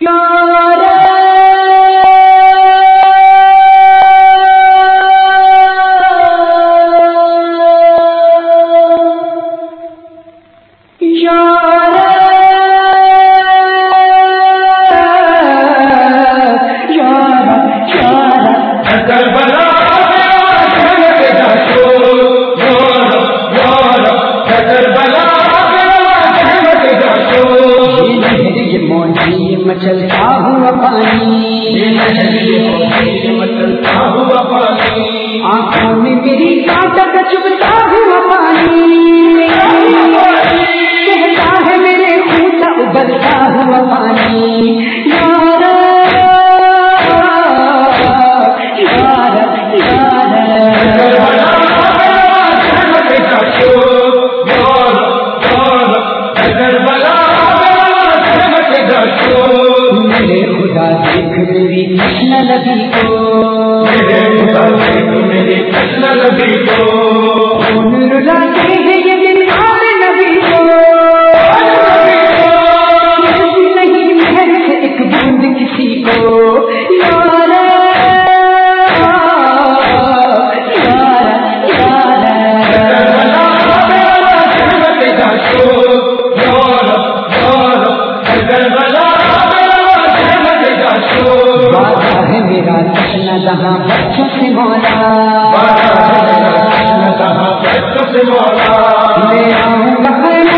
Yeah. نہیں لبی کو جہاں بچوں سے مولا۔ جہاں بچوں سے مولا۔ میرا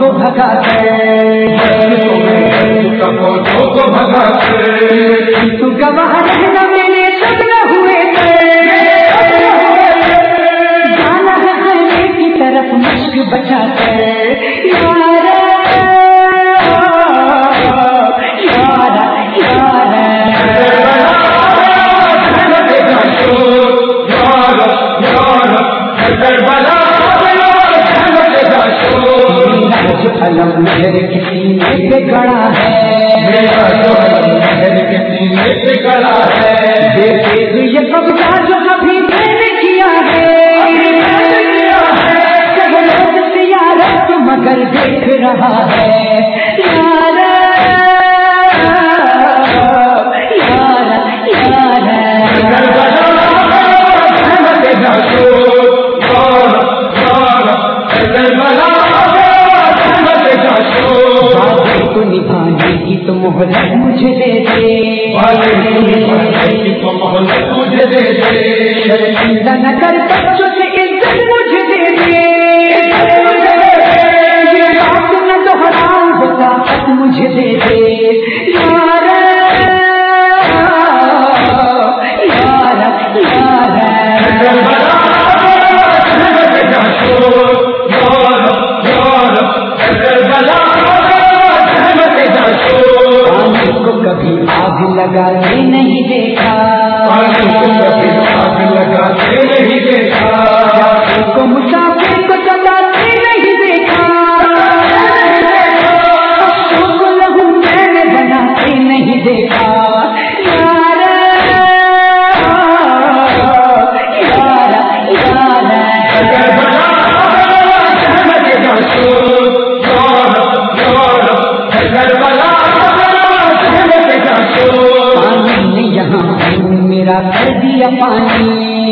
کو بھگاتے تو گواہ مگر دیکھ رہا نبھانے کی تو محلت مجھے دے دے۔ نہ کر بچوں لگاتی نہیں۔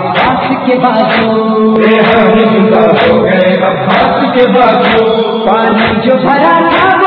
عباس کے بازو۔ ہو گئے اب کے بعد پانی جو بھرا تھا